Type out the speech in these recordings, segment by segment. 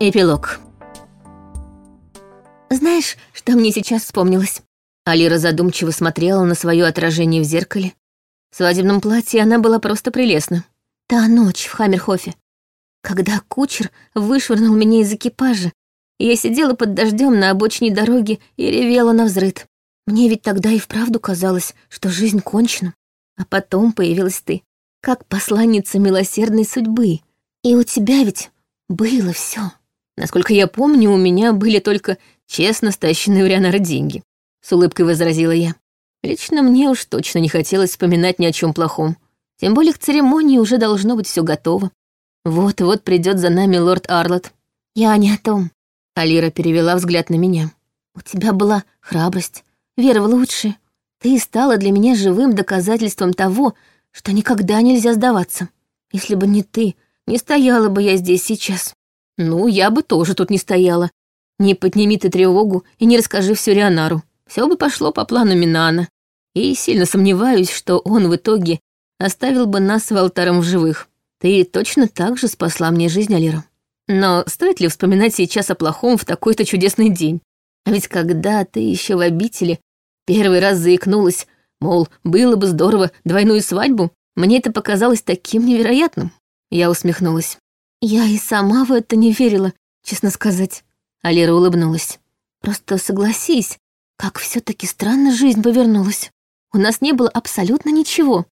Эпилог. Знаешь, что мне сейчас вспомнилось? Алира задумчиво смотрела на свое отражение в зеркале. В свадебном платье она была просто прелестна. Та ночь в Хаммерхофе, когда кучер вышвырнул меня из экипажа, я сидела под дождем на обочине дороги и ревела на взрыд. Мне ведь тогда и вправду казалось, что жизнь кончена. А потом появилась ты, как посланница милосердной судьбы. И у тебя ведь было все. Насколько я помню, у меня были только честно стащенные у Рянара деньги. С улыбкой возразила я. Лично мне уж точно не хотелось вспоминать ни о чем плохом. Тем более к церемонии уже должно быть все готово. Вот-вот придет за нами лорд Арлот. Я не о том. Алира перевела взгляд на меня. У тебя была храбрость, вера в лучшее. Ты стала для меня живым доказательством того, что никогда нельзя сдаваться. Если бы не ты, не стояла бы я здесь сейчас. Ну, я бы тоже тут не стояла. Не подними ты тревогу и не расскажи все Рионару. Все бы пошло по плану Минана. И сильно сомневаюсь, что он в итоге оставил бы нас с Валтаром в живых. Ты точно так же спасла мне жизнь, Алира. Но стоит ли вспоминать сейчас о плохом в такой-то чудесный день? А ведь когда ты еще в обители первый раз заикнулась, мол, было бы здорово двойную свадьбу, мне это показалось таким невероятным. Я усмехнулась. Я и сама в это не верила, честно сказать. Алира улыбнулась. Просто согласись, как все таки странно жизнь повернулась. У нас не было абсолютно ничего.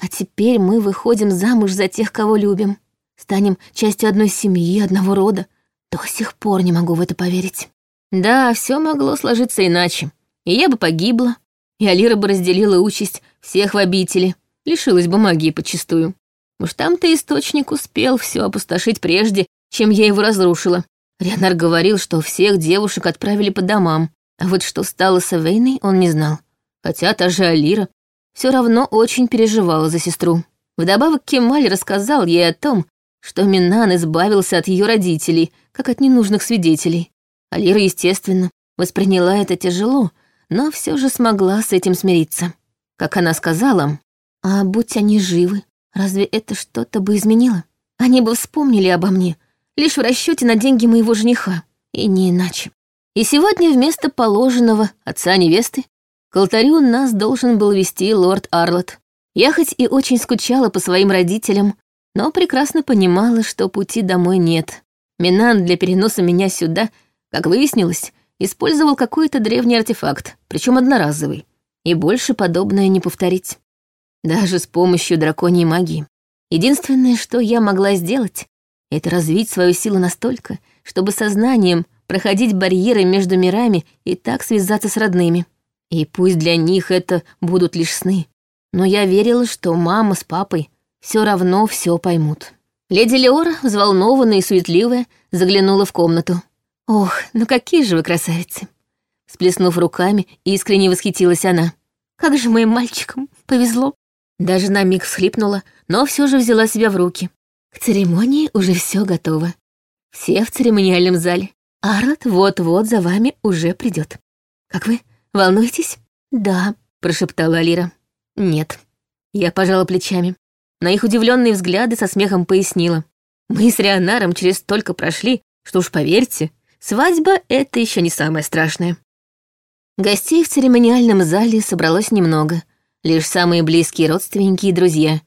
А теперь мы выходим замуж за тех, кого любим. Станем частью одной семьи, одного рода. До сих пор не могу в это поверить. Да, все могло сложиться иначе. И я бы погибла, и Алира бы разделила участь всех в обители, лишилась бы магии почистую. Уж там-то источник успел все опустошить прежде, чем я его разрушила. Ренар говорил, что всех девушек отправили по домам, а вот что стало с Эвейной, он не знал. Хотя та же Алира все равно очень переживала за сестру. Вдобавок Кемаль рассказал ей о том, что Минан избавился от ее родителей, как от ненужных свидетелей. Алира, естественно, восприняла это тяжело, но все же смогла с этим смириться. Как она сказала, «А будь они живы, разве это что-то бы изменило? Они бы вспомнили обо мне, лишь в расчете на деньги моего жениха, и не иначе. И сегодня вместо положенного отца невесты к алтарю нас должен был вести лорд Арлот. Я хоть и очень скучала по своим родителям, но прекрасно понимала, что пути домой нет. Минан для переноса меня сюда, как выяснилось, использовал какой-то древний артефакт, причем одноразовый, и больше подобное не повторить. Даже с помощью драконьей магии. Единственное, что я могла сделать, это развить свою силу настолько, чтобы сознанием проходить барьеры между мирами и так связаться с родными. И пусть для них это будут лишь сны, но я верила, что мама с папой все равно все поймут. Леди Леора, взволнованная и суетливая, заглянула в комнату. «Ох, ну какие же вы красавицы!» Сплеснув руками, искренне восхитилась она. «Как же моим мальчикам повезло!» Даже на миг всхлипнула, но все же взяла себя в руки. К церемонии уже все готово. Все в церемониальном зале. Арлот вот-вот за вами уже придет. Как вы, волнуетесь? Да, прошептала Алира. Нет. Я пожала плечами. На их удивленные взгляды со смехом пояснила. Мы с Рионаром через столько прошли, что уж поверьте, свадьба — это еще не самое страшное. Гостей в церемониальном зале собралось немного, лишь самые близкие родственники и друзья.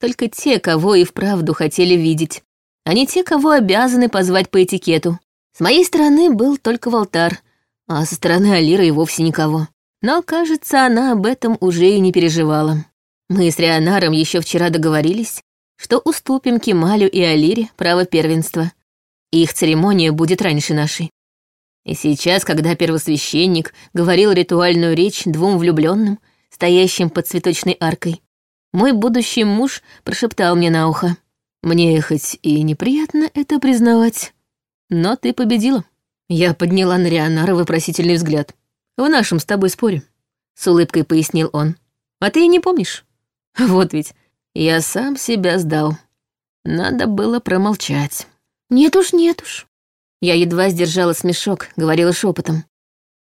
Только те, кого и вправду хотели видеть, а не те, кого обязаны позвать по этикету. С моей стороны был только Валтар, а со стороны Алиры и вовсе никого. Но, кажется, она об этом уже и не переживала. Мы с Рионаром еще вчера договорились, что уступим Кемалю и Алире право первенства. Их церемония будет раньше нашей. И сейчас, когда первосвященник говорил ритуальную речь двум влюбленным, стоящим под цветочной аркой, мой будущий муж прошептал мне на ухо. «Мне хоть и неприятно это признавать, но ты победила». Я подняла на Рионара вопросительный взгляд. «В нашем с тобой споре», — с улыбкой пояснил он. «А ты и не помнишь?» Вот ведь я сам себя сдал. Надо было промолчать. Нет уж, нет уж. Я едва сдержала смешок, говорила шепотом.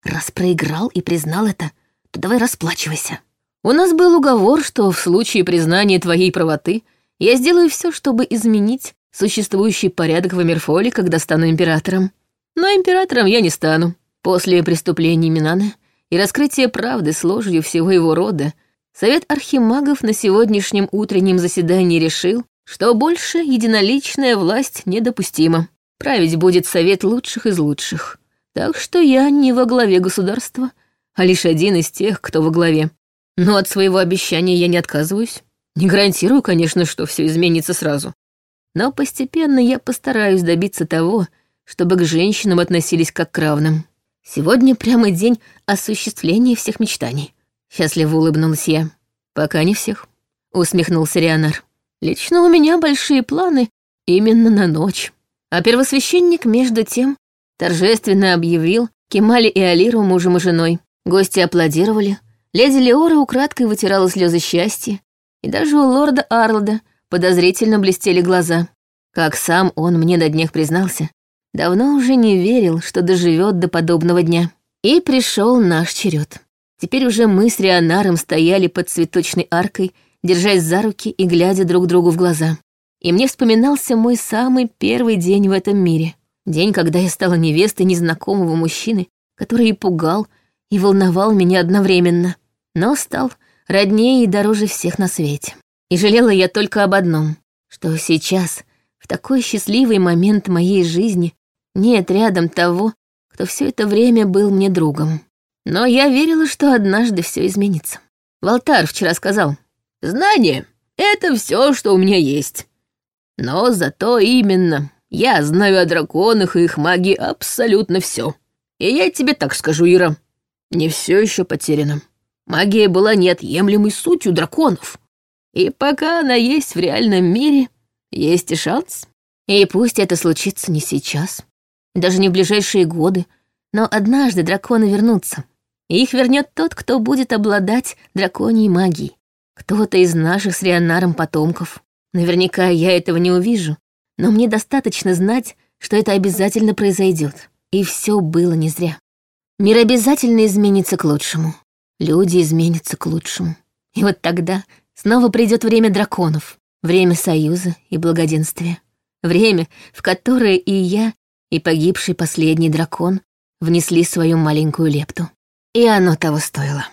Раз проиграл и признал это, то давай расплачивайся. У нас был уговор, что в случае признания твоей правоты я сделаю все, чтобы изменить существующий порядок в Эмерфоле, когда стану императором. Но императором я не стану. После преступления Минаны и раскрытия правды с ложью всего его рода, Совет архимагов на сегодняшнем утреннем заседании решил, что больше единоличная власть недопустима. Править будет совет лучших из лучших. Так что я не во главе государства, а лишь один из тех, кто во главе. Но от своего обещания я не отказываюсь. Не гарантирую, конечно, что все изменится сразу. Но постепенно я постараюсь добиться того, чтобы к женщинам относились как к равным. Сегодня прямо день осуществления всех мечтаний. Счастливо улыбнулась я. Пока не всех. Усмехнулся Рионар. Лично у меня большие планы именно на ночь. А первосвященник, между тем, торжественно объявил Кемали и Алиру мужем и женой. Гости аплодировали. Леди Леора украдкой вытирала слезы счастья. И даже у лорда Арлда подозрительно блестели глаза. Как сам он мне на днях признался, давно уже не верил, что доживет до подобного дня. И пришел наш черед. Теперь уже мы с Рионаром стояли под цветочной аркой, держась за руки и глядя друг другу в глаза. И мне вспоминался мой самый первый день в этом мире. День, когда я стала невестой незнакомого мужчины, который и пугал, и волновал меня одновременно, но стал роднее и дороже всех на свете. И жалела я только об одном, что сейчас, в такой счастливый момент моей жизни, нет рядом того, кто все это время был мне другом. Но я верила, что однажды все изменится. Валтар вчера сказал, «Знание — это все, что у меня есть. Но зато именно я знаю о драконах и их магии абсолютно все. И я тебе так скажу, Ира, не все еще потеряно. Магия была неотъемлемой сутью драконов. И пока она есть в реальном мире, есть и шанс. И пусть это случится не сейчас, даже не в ближайшие годы, но однажды драконы вернутся. Их вернет тот, кто будет обладать драконьей магией. Кто-то из наших с Рионаром потомков. Наверняка я этого не увижу, но мне достаточно знать, что это обязательно произойдет. И все было не зря. Мир обязательно изменится к лучшему. Люди изменятся к лучшему. И вот тогда снова придет время драконов, время союза и благоденствия. Время, в которое и я, и погибший последний дракон внесли свою маленькую лепту. И оно того стоило.